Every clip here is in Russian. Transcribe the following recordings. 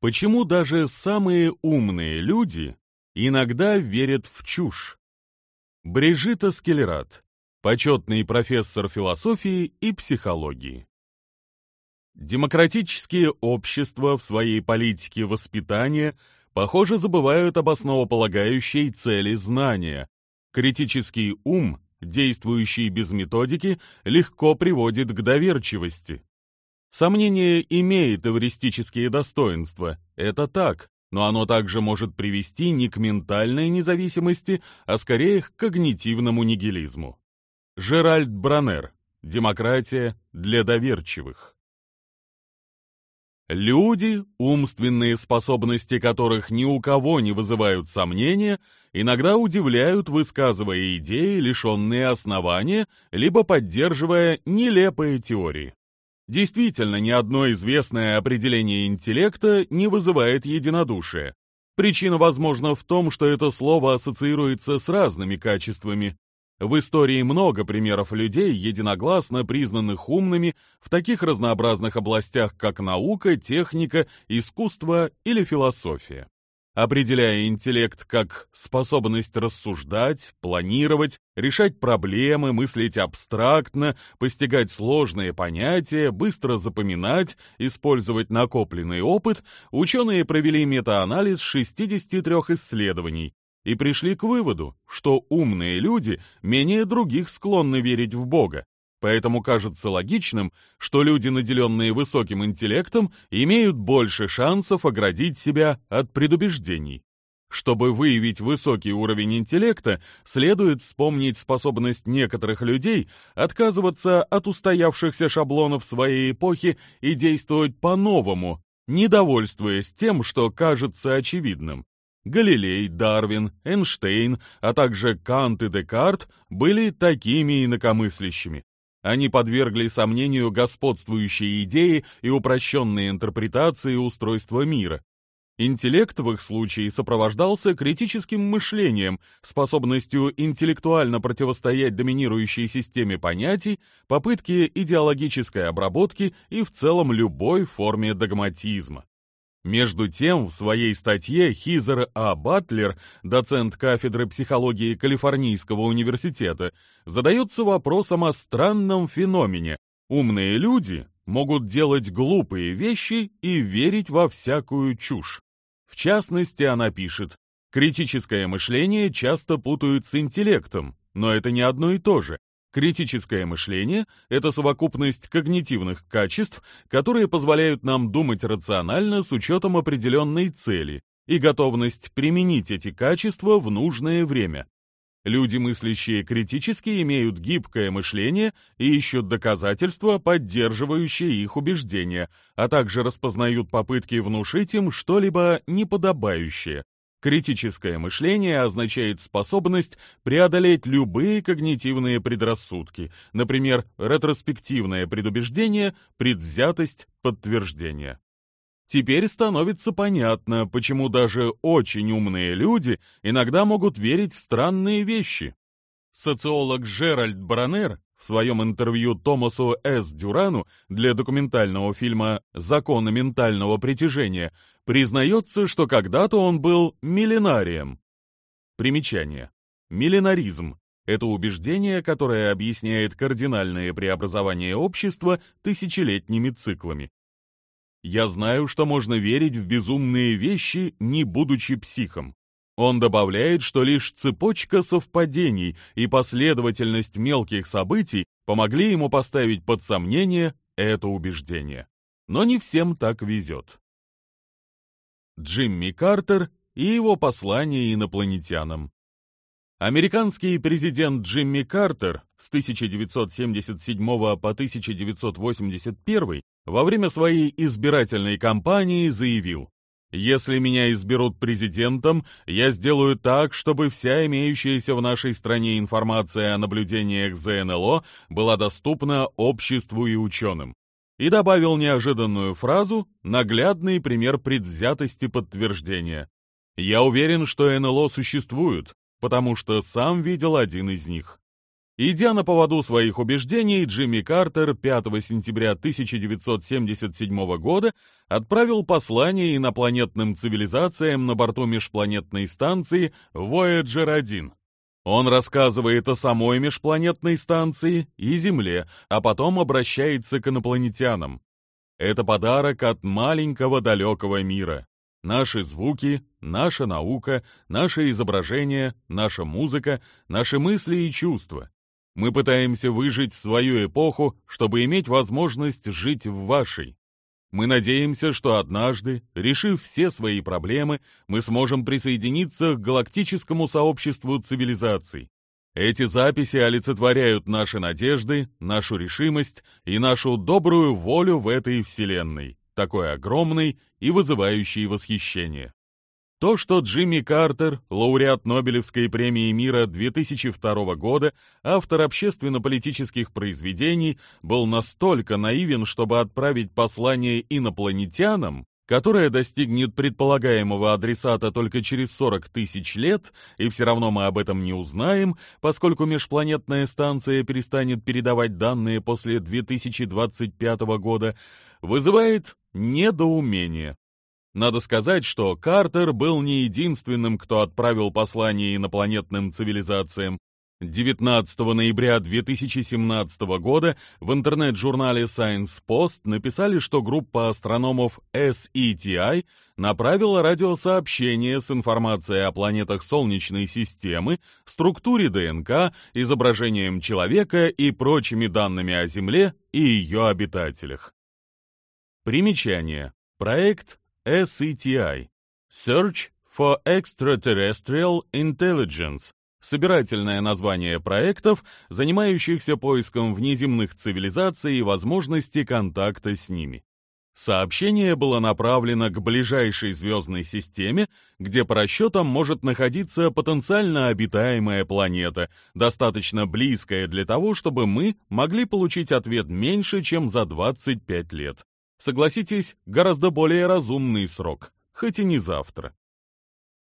Почему даже самые умные люди иногда верят в чушь? Брижита Скелерат, почетный профессор философии и психологии. Демократические общества в своей политике воспитания, похоже, забывают об основополагающей цели знания. Критический ум, действующий без методики, легко приводит к доверчивости. Сомнение имеет эвристические достоинства, это так, но оно также может привести не к ментальной независимости, а скорее к когнитивному нигилизму. Жеральд Бранер. Демократия для доверчивых. Люди, умственные способности которых ни у кого не вызывают сомнения, иногда удивляют, высказывая идеи, лишенные основания, либо поддерживая нелепые теории. Действительно, ни одно известное определение интеллекта не вызывает единодушия. Причина, возможно, в том, что это слово ассоциируется с разными качествами. В истории много примеров людей, единогласно признанных умными в таких разнообразных областях, как наука, техника, искусство или философия определяя интеллект как способность рассуждать, планировать, решать проблемы, мыслить абстрактно, постигать сложные понятия, быстро запоминать, использовать накопленный опыт, ученые провели метаанализ 63 исследований и пришли к выводу, что умные люди менее других склонны верить в Бога, Поэтому кажется логичным, что люди, наделенные высоким интеллектом, имеют больше шансов оградить себя от предубеждений. Чтобы выявить высокий уровень интеллекта, следует вспомнить способность некоторых людей отказываться от устоявшихся шаблонов своей эпохи и действовать по-новому, недовольствуясь тем, что кажется очевидным. Галилей, Дарвин, Эйнштейн, а также Кант и Декарт были такими инакомыслящими. Они подвергли сомнению господствующие идеи и упрощенные интерпретации устройства мира. Интеллект в их случае сопровождался критическим мышлением, способностью интеллектуально противостоять доминирующей системе понятий, попытке идеологической обработки и в целом любой форме догматизма. Между тем, в своей статье Хизер А. Батлер, доцент кафедры психологии Калифорнийского университета, задается вопросом о странном феномене. Умные люди могут делать глупые вещи и верить во всякую чушь. В частности, она пишет, критическое мышление часто путают с интеллектом, но это не одно и то же. Критическое мышление — это совокупность когнитивных качеств, которые позволяют нам думать рационально с учетом определенной цели и готовность применить эти качества в нужное время. Люди, мыслящие критически, имеют гибкое мышление и ищут доказательства, поддерживающие их убеждения, а также распознают попытки внушить им что-либо неподобающее, Критическое мышление означает способность преодолеть любые когнитивные предрассудки, например, ретроспективное предубеждение, предвзятость, подтверждение. Теперь становится понятно, почему даже очень умные люди иногда могут верить в странные вещи. Социолог Джеральд Бранер в своем интервью Томасу С. Дюрану для документального фильма «Законы ментального притяжения» признается, что когда-то он был миллинарием. Примечание. Миллинаризм – это убеждение, которое объясняет кардинальные преобразования общества тысячелетними циклами. Я знаю, что можно верить в безумные вещи, не будучи психом. Он добавляет, что лишь цепочка совпадений и последовательность мелких событий помогли ему поставить под сомнение это убеждение. Но не всем так везет. Джимми Картер и его послание инопланетянам. Американский президент Джимми Картер с 1977 по 1981 во время своей избирательной кампании заявил, «Если меня изберут президентом, я сделаю так, чтобы вся имеющаяся в нашей стране информация о наблюдениях ЗНЛО была доступна обществу и ученым и добавил неожиданную фразу, наглядный пример предвзятости подтверждения. «Я уверен, что НЛО существуют, потому что сам видел один из них». Идя на поводу своих убеждений, Джимми Картер 5 сентября 1977 года отправил послание инопланетным цивилизациям на борту межпланетной станции Voyager 1. Он рассказывает о самой межпланетной станции и Земле, а потом обращается к инопланетянам. Это подарок от маленького далекого мира. Наши звуки, наша наука, наше изображение, наша музыка, наши мысли и чувства. Мы пытаемся выжить свою эпоху, чтобы иметь возможность жить в вашей. Мы надеемся, что однажды, решив все свои проблемы, мы сможем присоединиться к галактическому сообществу цивилизаций. Эти записи олицетворяют наши надежды, нашу решимость и нашу добрую волю в этой вселенной, такой огромной и вызывающей восхищение. То, что Джимми Картер, лауреат Нобелевской премии мира 2002 года, автор общественно-политических произведений, был настолько наивен, чтобы отправить послание инопланетянам, которое достигнет предполагаемого адресата только через 40 тысяч лет, и все равно мы об этом не узнаем, поскольку межпланетная станция перестанет передавать данные после 2025 года, вызывает недоумение. Надо сказать, что Картер был не единственным, кто отправил послание инопланетным цивилизациям. 19 ноября 2017 года в интернет-журнале Science Post написали, что группа астрономов SETI направила радиосообщение с информацией о планетах Солнечной системы, структуре ДНК, изображением человека и прочими данными о Земле и ее обитателях. Примечание. Проект SETI – Search for Extraterrestrial Intelligence – собирательное название проектов, занимающихся поиском внеземных цивилизаций и возможности контакта с ними. Сообщение было направлено к ближайшей звездной системе, где по расчетам может находиться потенциально обитаемая планета, достаточно близкая для того, чтобы мы могли получить ответ меньше, чем за 25 лет. Согласитесь, гораздо более разумный срок, хоть и не завтра.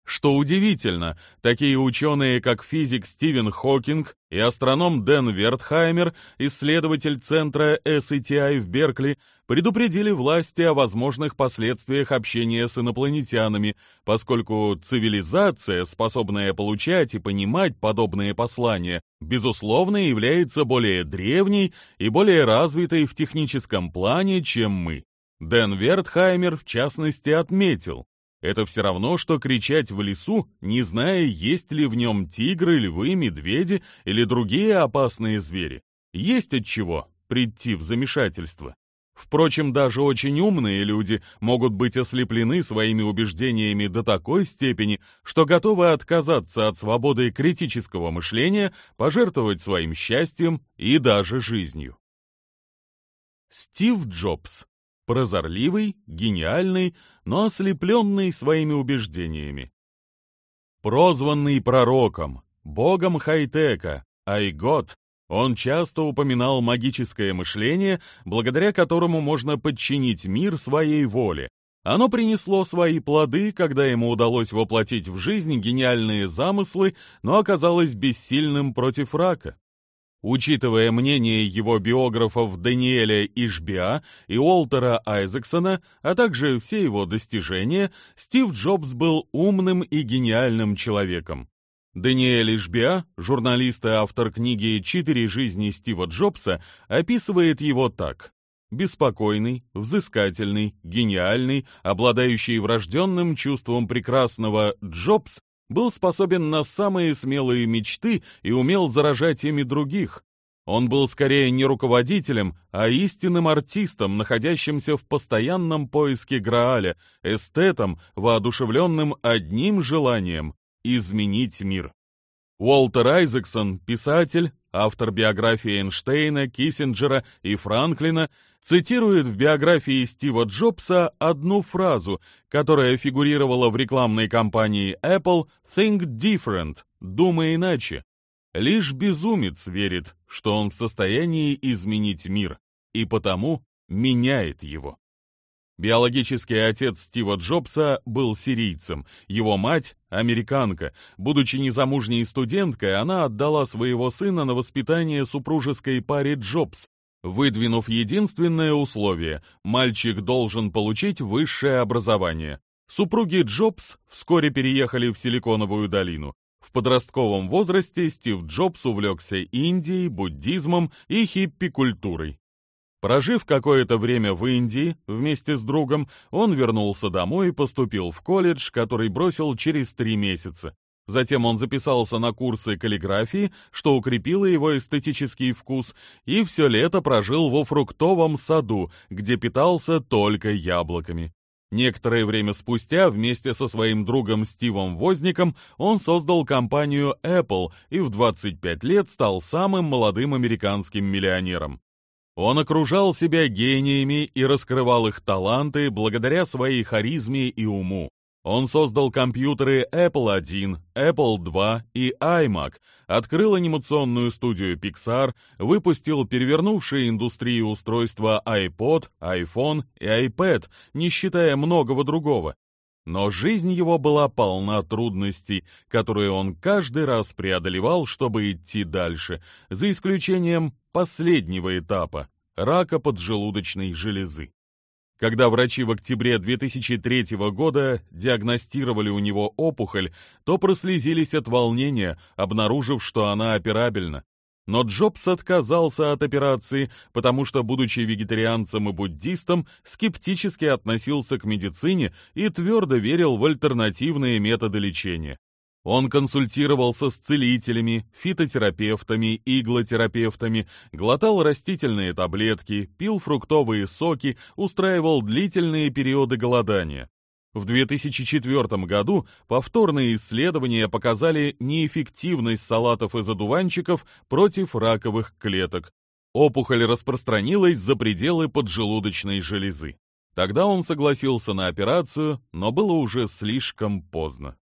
Что удивительно, такие ученые, как физик Стивен Хокинг и астроном Дэн Вертхаймер, исследователь центра SETI в Беркли, предупредили власти о возможных последствиях общения с инопланетянами, поскольку цивилизация, способная получать и понимать подобные послания, безусловно является более древней и более развитой в техническом плане, чем мы. Дэн Вертхаймер, в частности, отметил, это все равно, что кричать в лесу, не зная, есть ли в нем тигры, львы, медведи или другие опасные звери. Есть от чего прийти в замешательство. Впрочем, даже очень умные люди могут быть ослеплены своими убеждениями до такой степени, что готовы отказаться от свободы критического мышления, пожертвовать своим счастьем и даже жизнью. Стив Джобс прозорливый, гениальный, но ослепленный своими убеждениями. Прозванный пророком, богом хай-тека, Айгот, он часто упоминал магическое мышление, благодаря которому можно подчинить мир своей воле. Оно принесло свои плоды, когда ему удалось воплотить в жизнь гениальные замыслы, но оказалось бессильным против рака. Учитывая мнение его биографов Даниэля Ишбиа и Уолтера Айзексона, а также все его достижения, Стив Джобс был умным и гениальным человеком. Даниэль Ишбиа, журналист и автор книги «Четыре жизни Стива Джобса», описывает его так. Беспокойный, взыскательный, гениальный, обладающий врожденным чувством прекрасного Джобс был способен на самые смелые мечты и умел заражать ими других. Он был скорее не руководителем, а истинным артистом, находящимся в постоянном поиске Грааля, эстетом, воодушевленным одним желанием — изменить мир. Уолтер Айзексон, писатель, автор биографии Эйнштейна, Киссинджера и Франклина, цитирует в биографии Стива Джобса одну фразу, которая фигурировала в рекламной кампании Apple «Think different» — «Думай иначе». Лишь безумец верит, что он в состоянии изменить мир, и потому меняет его. Биологический отец Стива Джобса был сирийцем, его мать – американка. Будучи незамужней студенткой, она отдала своего сына на воспитание супружеской паре Джобс, выдвинув единственное условие – мальчик должен получить высшее образование. Супруги Джобс вскоре переехали в Силиконовую долину. В подростковом возрасте Стив Джобс увлекся Индией, буддизмом и хиппи-культурой. Прожив какое-то время в Индии вместе с другом, он вернулся домой и поступил в колледж, который бросил через три месяца. Затем он записался на курсы каллиграфии, что укрепило его эстетический вкус, и все лето прожил во фруктовом саду, где питался только яблоками. Некоторое время спустя вместе со своим другом Стивом Возником он создал компанию Apple и в 25 лет стал самым молодым американским миллионером. Он окружал себя гениями и раскрывал их таланты благодаря своей харизме и уму. Он создал компьютеры Apple I, Apple II и iMac, открыл анимационную студию Pixar, выпустил перевернувшие индустрию устройства iPod, iPhone и iPad, не считая многого другого. Но жизнь его была полна трудностей, которые он каждый раз преодолевал, чтобы идти дальше, за исключением последнего этапа – рака поджелудочной железы. Когда врачи в октябре 2003 года диагностировали у него опухоль, то прослезились от волнения, обнаружив, что она операбельна. Но Джобс отказался от операции, потому что, будучи вегетарианцем и буддистом, скептически относился к медицине и твердо верил в альтернативные методы лечения. Он консультировался с целителями, фитотерапевтами, иглотерапевтами, глотал растительные таблетки, пил фруктовые соки, устраивал длительные периоды голодания. В 2004 году повторные исследования показали неэффективность салатов из одуванчиков против раковых клеток. Опухоль распространилась за пределы поджелудочной железы. Тогда он согласился на операцию, но было уже слишком поздно.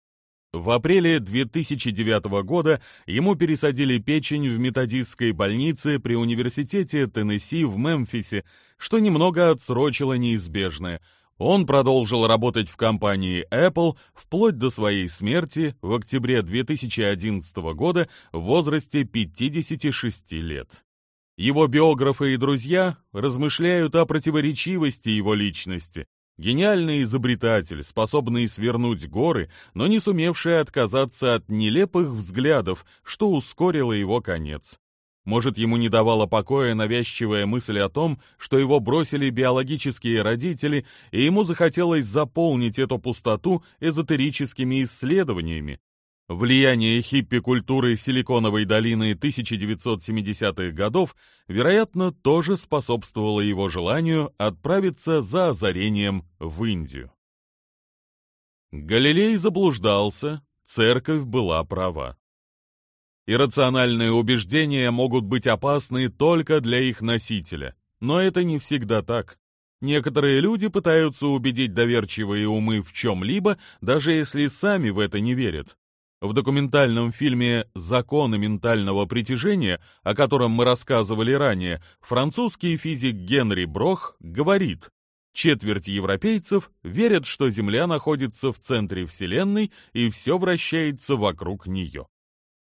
В апреле 2009 года ему пересадили печень в методистской больнице при университете Теннесси в Мемфисе, что немного отсрочило неизбежное. Он продолжил работать в компании Apple вплоть до своей смерти в октябре 2011 года в возрасте 56 лет. Его биографы и друзья размышляют о противоречивости его личности. Гениальный изобретатель, способный свернуть горы, но не сумевший отказаться от нелепых взглядов, что ускорило его конец. Может, ему не давала покоя навязчивая мысль о том, что его бросили биологические родители, и ему захотелось заполнить эту пустоту эзотерическими исследованиями, Влияние хиппи-культуры Силиконовой долины 1970-х годов, вероятно, тоже способствовало его желанию отправиться за озарением в Индию. Галилей заблуждался, церковь была права. Иррациональные убеждения могут быть опасны только для их носителя, но это не всегда так. Некоторые люди пытаются убедить доверчивые умы в чем-либо, даже если сами в это не верят. В документальном фильме «Законы ментального притяжения», о котором мы рассказывали ранее, французский физик Генри Брох говорит, четверть европейцев верят, что Земля находится в центре Вселенной и все вращается вокруг нее.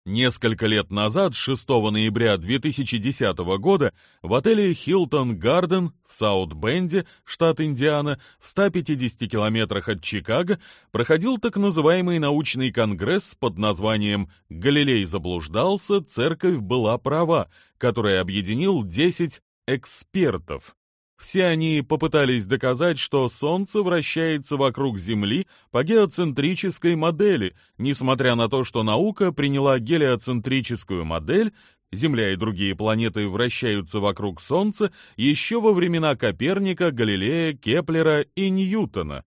Несколько лет назад, 6 ноября 2010 года, в отеле Hilton Garden в Саут-Бенде, штат Индиана, в 150 километрах от Чикаго, проходил так называемый научный конгресс под названием «Галилей заблуждался, церковь была права», который объединил 10 экспертов. Все они попытались доказать, что Солнце вращается вокруг Земли по геоцентрической модели, несмотря на то, что наука приняла гелиоцентрическую модель, Земля и другие планеты вращаются вокруг Солнца еще во времена Коперника, Галилея, Кеплера и Ньютона.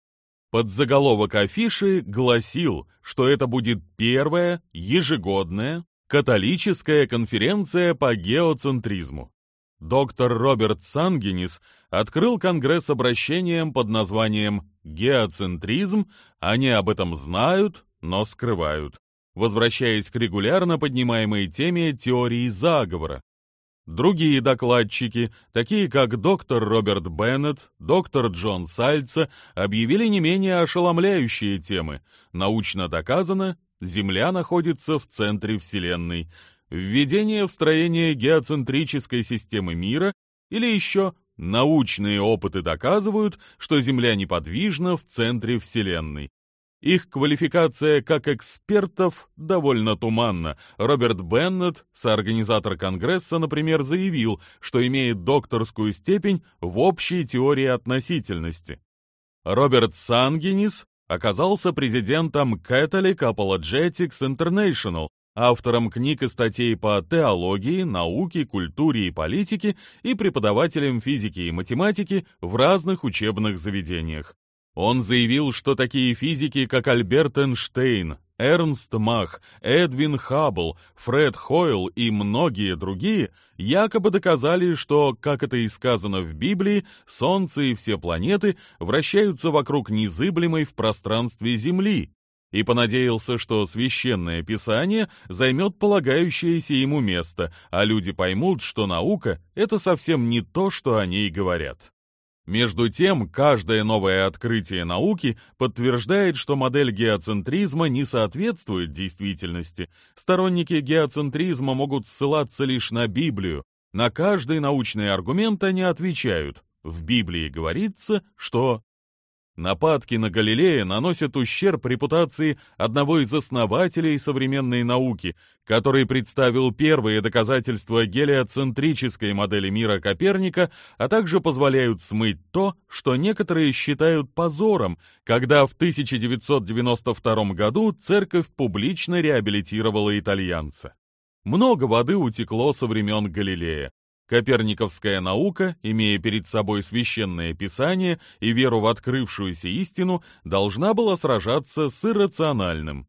Подзаголовок афиши гласил, что это будет первая ежегодная католическая конференция по геоцентризму доктор Роберт Сангенис открыл Конгресс обращением под названием «Геоцентризм», они об этом знают, но скрывают, возвращаясь к регулярно поднимаемой теме теории заговора. Другие докладчики, такие как доктор Роберт Беннет, доктор Джон Сальца, объявили не менее ошеломляющие темы. Научно доказано, Земля находится в центре Вселенной. Введение в строение геоцентрической системы мира или еще научные опыты доказывают, что Земля неподвижна в центре Вселенной. Их квалификация как экспертов довольно туманна. Роберт Беннет, соорганизатор Конгресса, например, заявил, что имеет докторскую степень в общей теории относительности. Роберт Сангенис оказался президентом Catholic Apologetics International, автором книг и статей по теологии, науке, культуре и политике и преподавателем физики и математики в разных учебных заведениях. Он заявил, что такие физики, как Альберт Эйнштейн, Эрнст Мах, Эдвин Хаббл, Фред Хойл и многие другие якобы доказали, что, как это и сказано в Библии, Солнце и все планеты вращаются вокруг незыблемой в пространстве Земли, и понадеялся, что священное писание займет полагающееся ему место, а люди поймут, что наука — это совсем не то, что о ней говорят. Между тем, каждое новое открытие науки подтверждает, что модель геоцентризма не соответствует действительности. Сторонники геоцентризма могут ссылаться лишь на Библию. На каждый научный аргумент они отвечают. В Библии говорится, что Нападки на Галилея наносят ущерб репутации одного из основателей современной науки, который представил первые доказательства гелиоцентрической модели мира Коперника, а также позволяют смыть то, что некоторые считают позором, когда в 1992 году церковь публично реабилитировала итальянца. Много воды утекло со времен Галилея. Коперниковская наука, имея перед собой священное писание и веру в открывшуюся истину, должна была сражаться с иррациональным.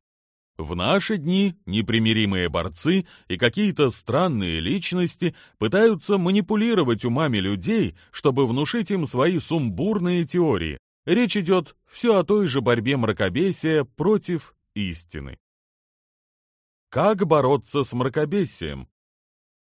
В наши дни непримиримые борцы и какие-то странные личности пытаются манипулировать умами людей, чтобы внушить им свои сумбурные теории. Речь идет все о той же борьбе мракобесия против истины. Как бороться с мракобесием?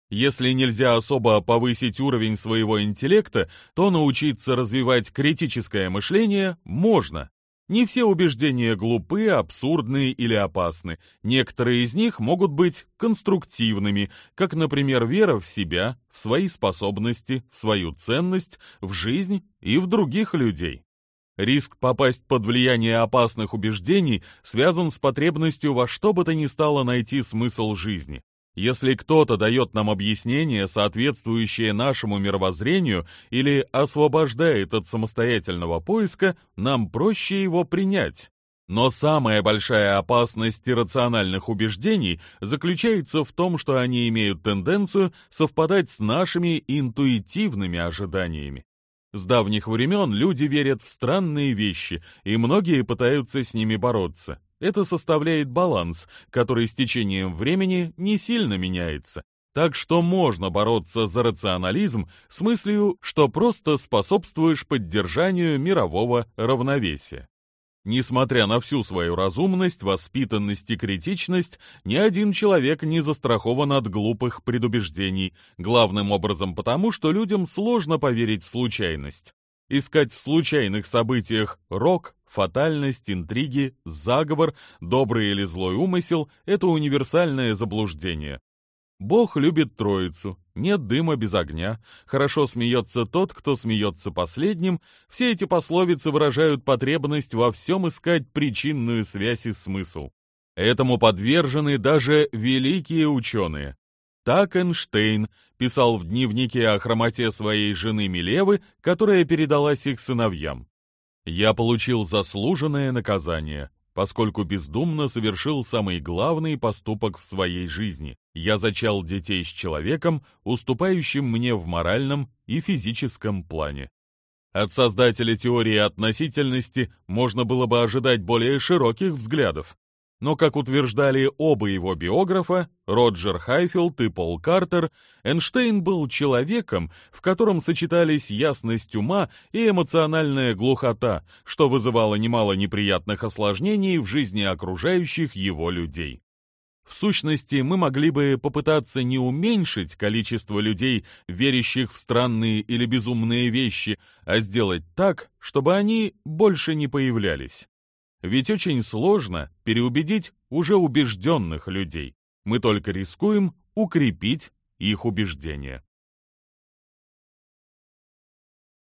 Если нельзя особо повысить уровень своего интеллекта, то научиться развивать критическое мышление можно. Не все убеждения глупы, абсурдны или опасны. Некоторые из них могут быть конструктивными, как, например, вера в себя, в свои способности, в свою ценность, в жизнь и в других людей. Риск попасть под влияние опасных убеждений связан с потребностью во что бы то ни стало найти смысл жизни. Если кто-то дает нам объяснение, соответствующее нашему мировоззрению, или освобождает от самостоятельного поиска, нам проще его принять. Но самая большая опасность иррациональных убеждений заключается в том, что они имеют тенденцию совпадать с нашими интуитивными ожиданиями. С давних времен люди верят в странные вещи, и многие пытаются с ними бороться. Это составляет баланс, который с течением времени не сильно меняется. Так что можно бороться за рационализм с мыслью, что просто способствуешь поддержанию мирового равновесия. Несмотря на всю свою разумность, воспитанность и критичность, ни один человек не застрахован от глупых предубеждений, главным образом потому, что людям сложно поверить в случайность. Искать в случайных событиях рок, фатальность, интриги, заговор, добрый или злой умысел – это универсальное заблуждение. Бог любит троицу, нет дыма без огня, хорошо смеется тот, кто смеется последним. Все эти пословицы выражают потребность во всем искать причинную связь и смысл. Этому подвержены даже великие ученые. Так Эйнштейн писал в дневнике о хромоте своей жены Милевы, которая передалась их сыновьям. «Я получил заслуженное наказание, поскольку бездумно совершил самый главный поступок в своей жизни. Я зачал детей с человеком, уступающим мне в моральном и физическом плане. От создателя теории относительности можно было бы ожидать более широких взглядов, но, как утверждали оба его биографа, Роджер Хайфилд и Пол Картер, Эйнштейн был человеком, в котором сочетались ясность ума и эмоциональная глухота, что вызывало немало неприятных осложнений в жизни окружающих его людей. В сущности, мы могли бы попытаться не уменьшить количество людей, верящих в странные или безумные вещи, а сделать так, чтобы они больше не появлялись. Ведь очень сложно переубедить уже убежденных людей. Мы только рискуем укрепить их убеждения.